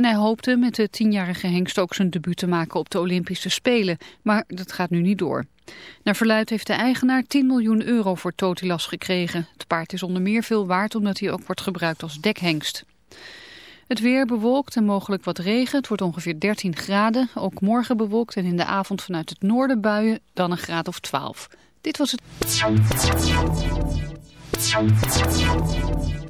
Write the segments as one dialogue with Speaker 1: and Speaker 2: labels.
Speaker 1: En hij hoopte met de tienjarige hengst ook zijn debuut te maken op de Olympische Spelen. Maar dat gaat nu niet door. Naar verluid heeft de eigenaar 10 miljoen euro voor Totilas gekregen. Het paard is onder meer veel waard omdat hij ook wordt gebruikt als dekhengst. Het weer bewolkt en mogelijk wat regen. Het wordt ongeveer 13 graden. Ook morgen bewolkt en in de avond vanuit het noorden buien dan een graad of 12. Dit was het...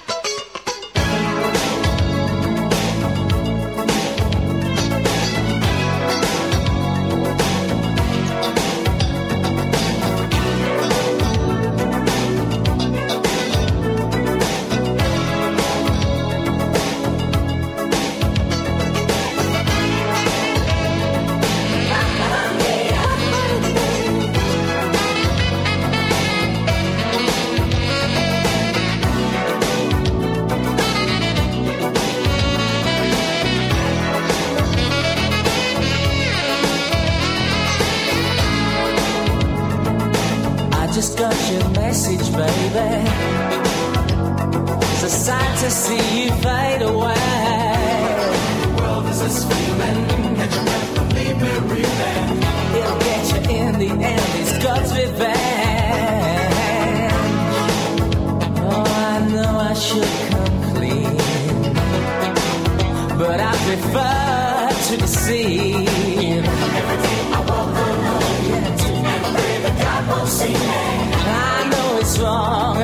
Speaker 2: and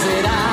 Speaker 2: será.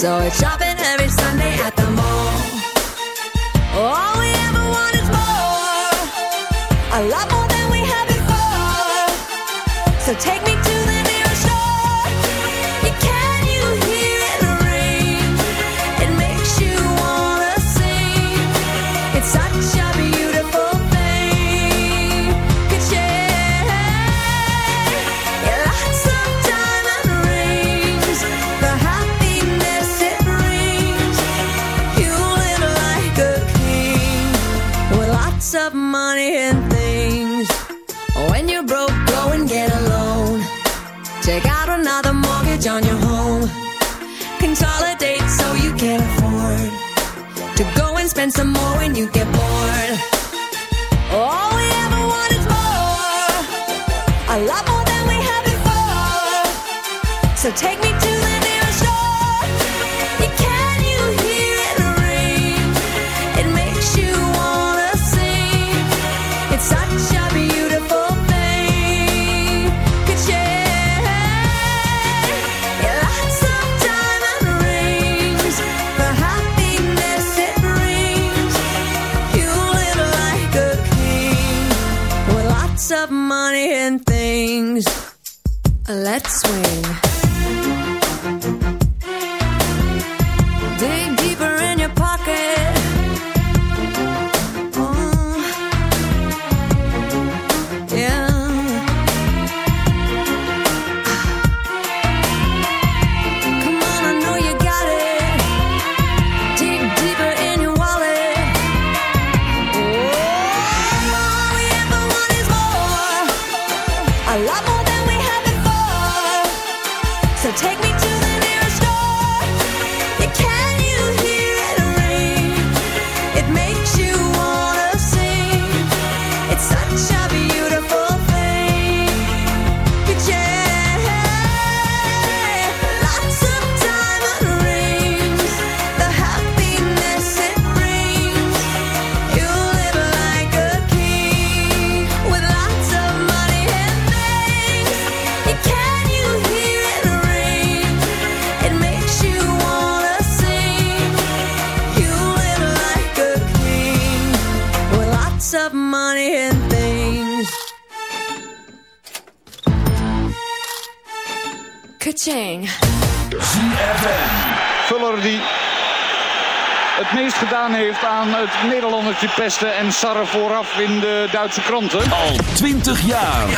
Speaker 2: So it's shopping every Sunday at the mall. a lot more than we had before. So take me.
Speaker 3: gedaan heeft aan het Nederlandertje pesten en sarre vooraf in de Duitse kranten.
Speaker 4: Al 20 jaar.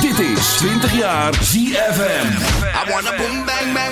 Speaker 4: Dit is 20 jaar ZFM.
Speaker 5: I wanna boom bang bang.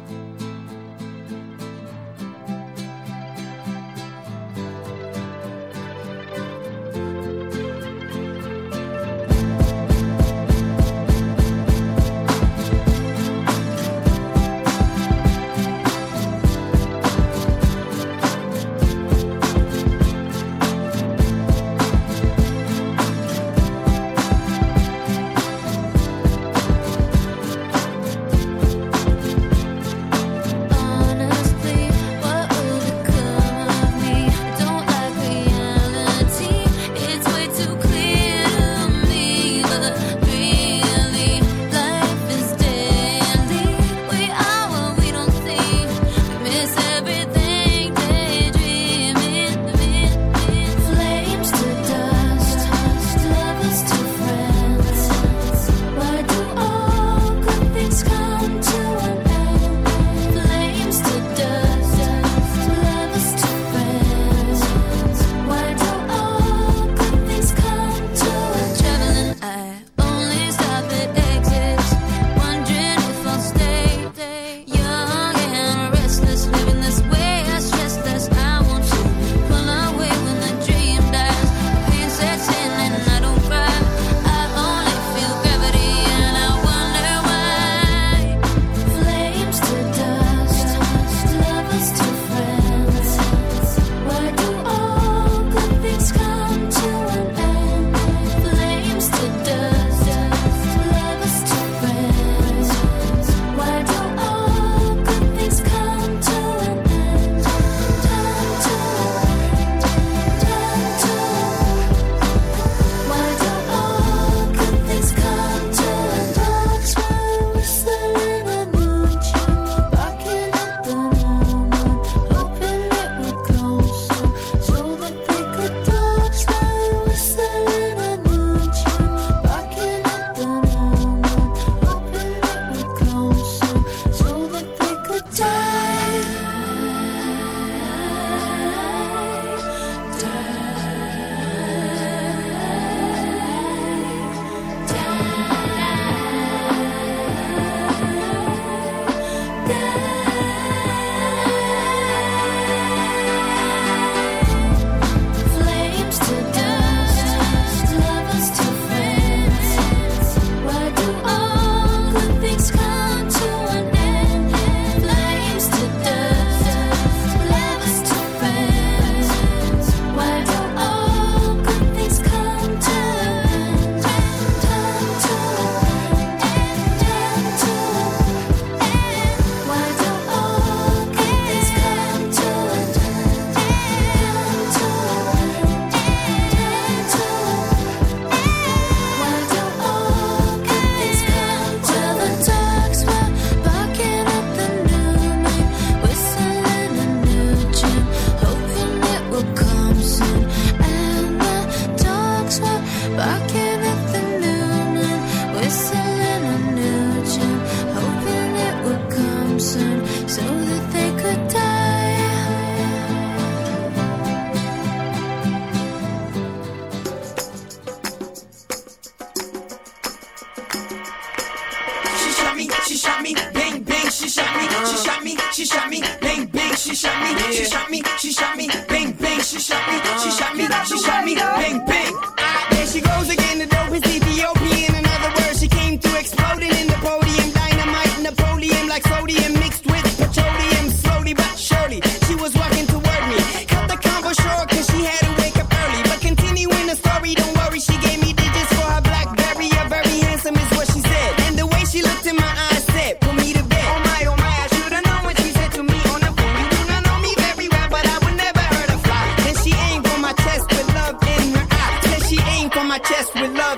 Speaker 5: my chest with love.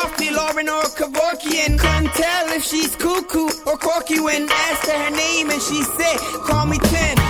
Speaker 5: Softly, Lauren or Kevorkian. Couldn't tell if she's cuckoo or quirky when asked her, her name and she said, call me
Speaker 6: 10.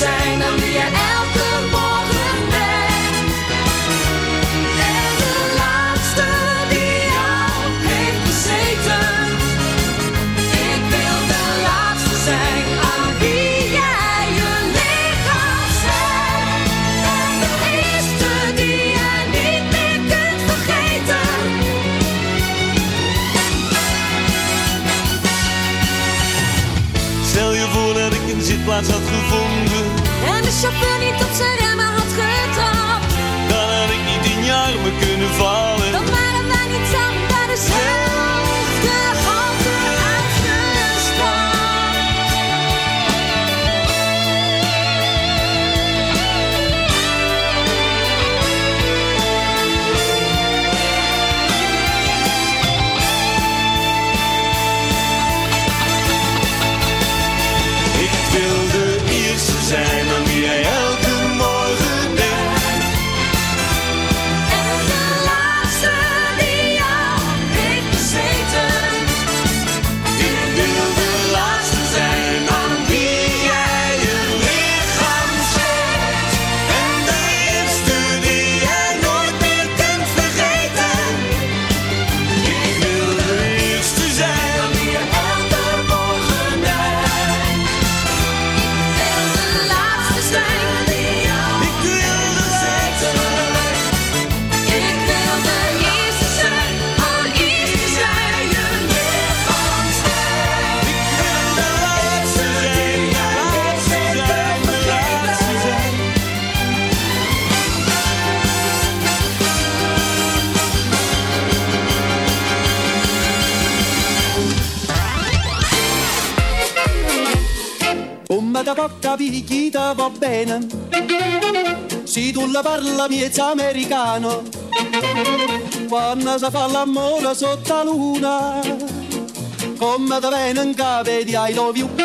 Speaker 2: zijn
Speaker 7: dan wie jij
Speaker 8: שפר ניתוח שלה si parla piezza americano, quando si fa l'amore sotto la luna, come te vengono in capo di I love you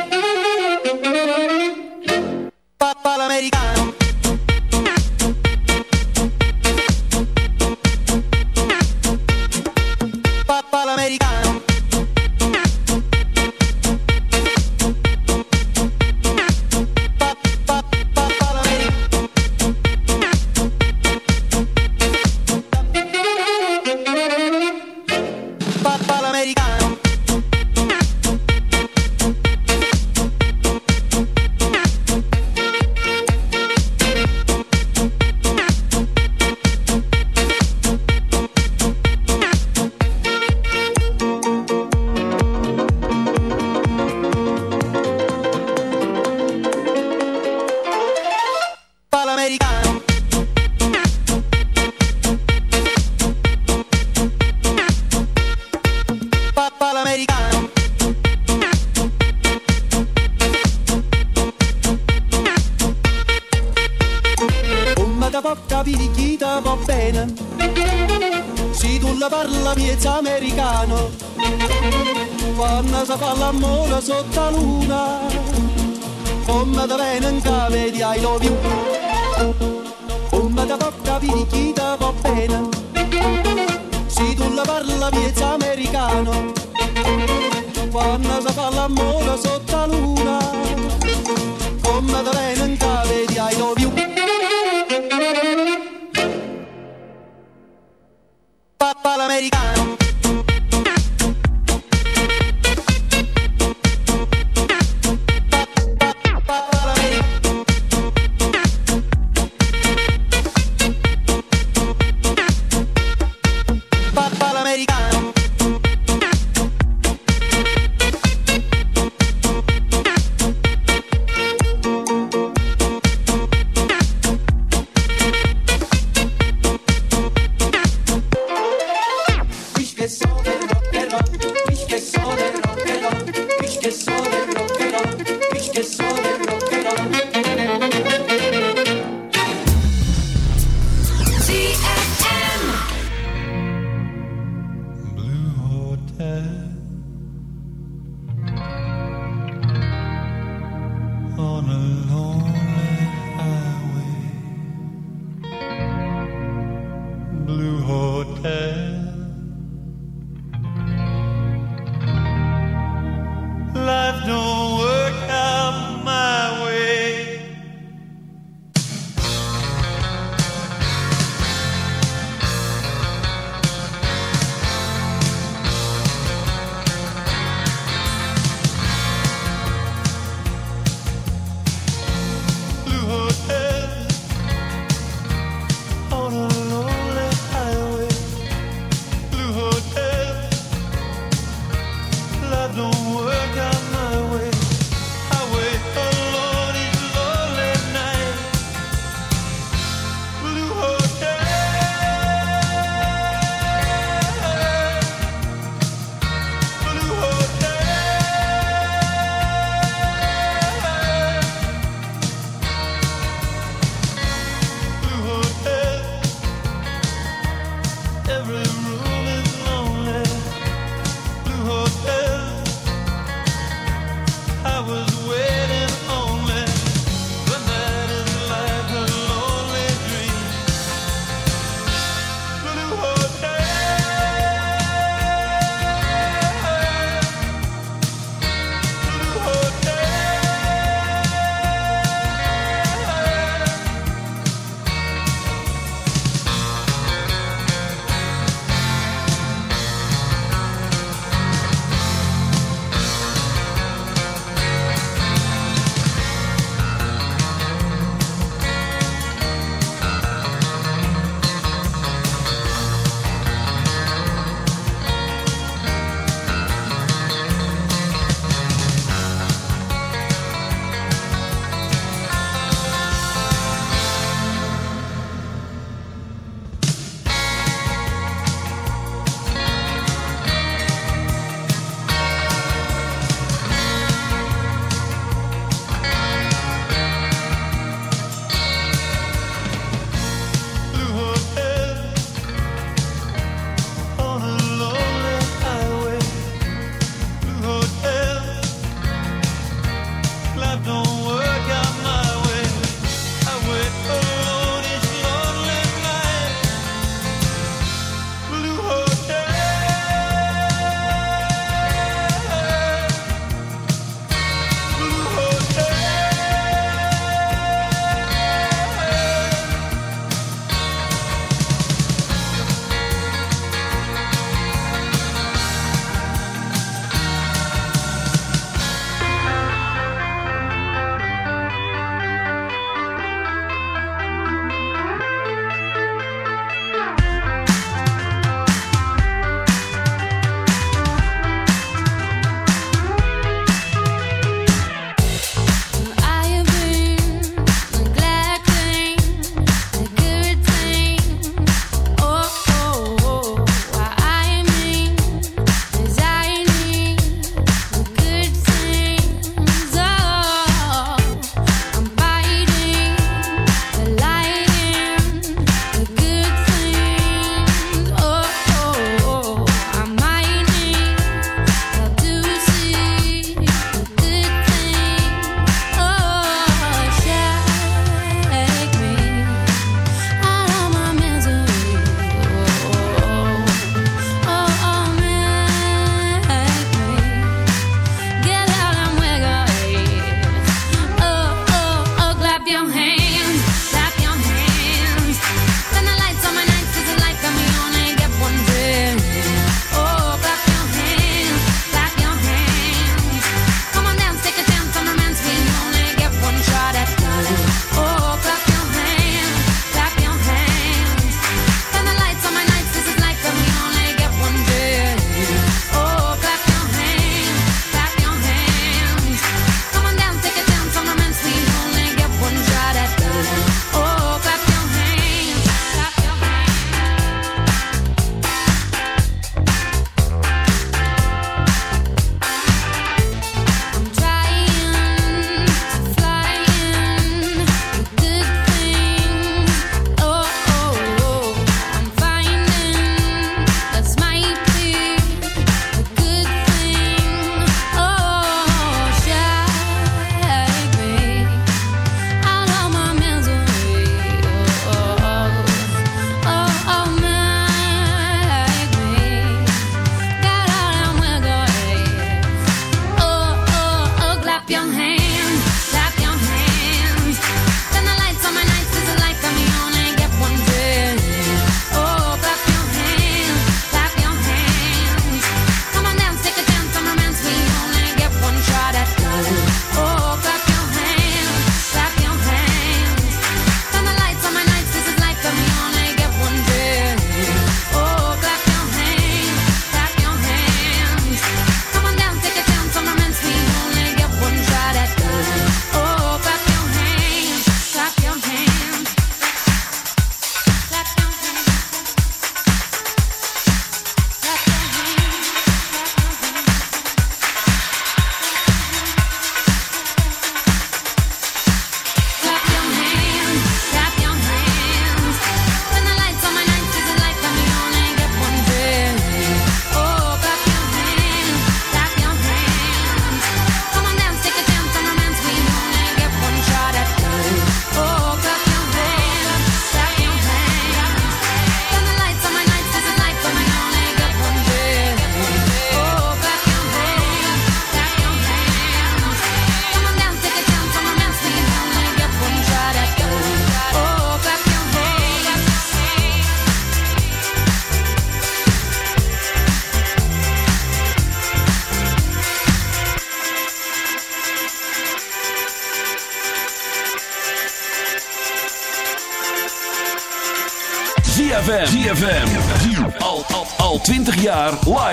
Speaker 4: Young.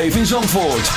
Speaker 4: Live in Zandvoort.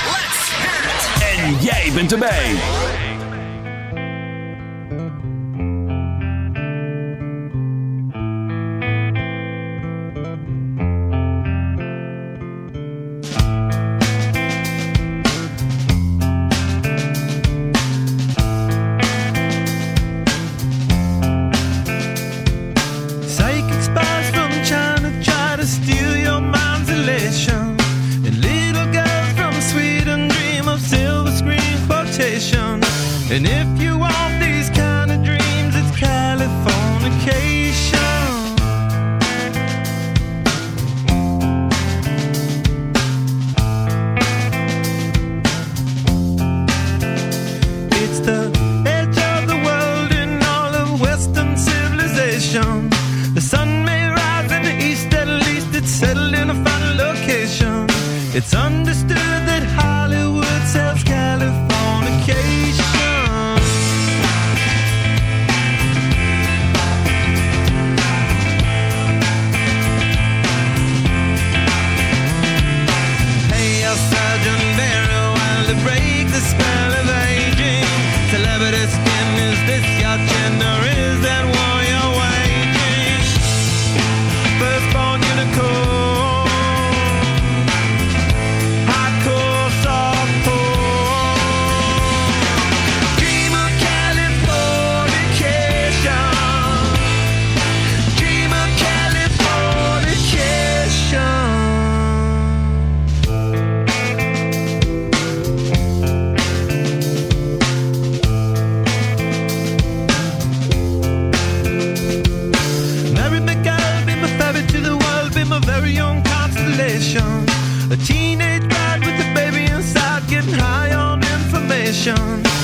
Speaker 4: ocean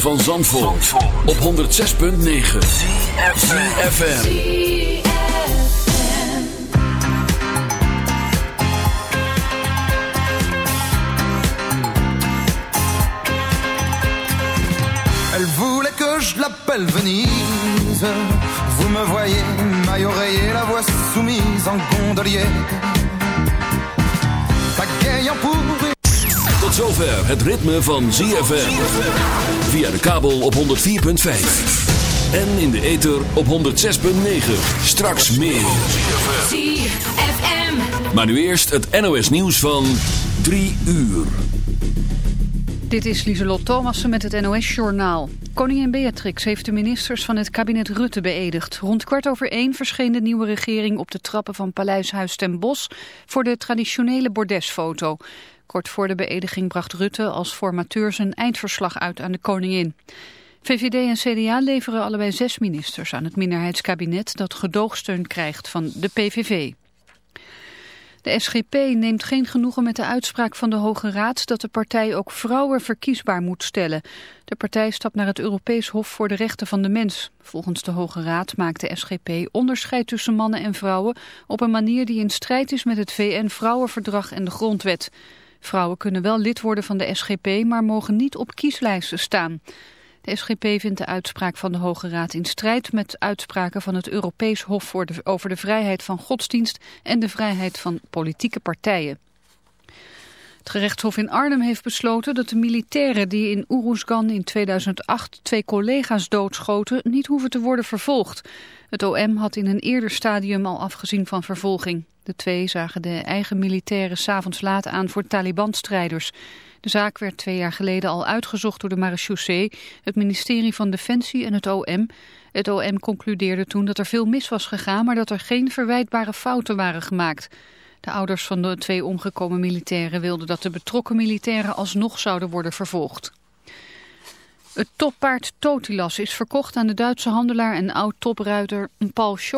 Speaker 4: van Zandvoort, op 106.9 ZFM.
Speaker 9: Elle voulait que je l'appelle Venise. Vous me voyez, maille oreiller, la voix soumise en gondolier.
Speaker 4: Zover het ritme van ZFM. Via de kabel op 104.5. En in de ether op 106.9. Straks meer.
Speaker 1: ZFM.
Speaker 4: Maar nu eerst het NOS nieuws van 3 uur.
Speaker 1: Dit is Lieselot Thomassen met het NOS-journaal. Koningin Beatrix heeft de ministers van het kabinet Rutte beëdigd. Rond kwart over één verscheen de nieuwe regering op de trappen van Paleishuis ten Bosch... voor de traditionele bordesfoto. Kort voor de beëdiging bracht Rutte als formateur zijn eindverslag uit aan de koningin. VVD en CDA leveren allebei zes ministers aan het minderheidskabinet... dat gedoogsteun krijgt van de PVV. De SGP neemt geen genoegen met de uitspraak van de Hoge Raad dat de partij ook vrouwen verkiesbaar moet stellen. De partij stapt naar het Europees Hof voor de Rechten van de Mens. Volgens de Hoge Raad maakt de SGP onderscheid tussen mannen en vrouwen op een manier die in strijd is met het VN-vrouwenverdrag en de grondwet. Vrouwen kunnen wel lid worden van de SGP, maar mogen niet op kieslijsten staan. De SGP vindt de uitspraak van de Hoge Raad in strijd met uitspraken van het Europees Hof voor de, over de vrijheid van godsdienst en de vrijheid van politieke partijen. Het gerechtshof in Arnhem heeft besloten dat de militairen die in Oeroesgan in 2008 twee collega's doodschoten niet hoeven te worden vervolgd. Het OM had in een eerder stadium al afgezien van vervolging. De twee zagen de eigen militairen s'avonds laat aan voor Taliban-strijders. De zaak werd twee jaar geleden al uitgezocht door de marechaussee, het ministerie van Defensie en het OM. Het OM concludeerde toen dat er veel mis was gegaan, maar dat er geen verwijtbare fouten waren gemaakt. De ouders van de twee omgekomen militairen wilden dat de betrokken militairen alsnog zouden worden vervolgd. Het toppaard Totilas is verkocht aan de Duitse handelaar en oud-topruiter Paul Schoch.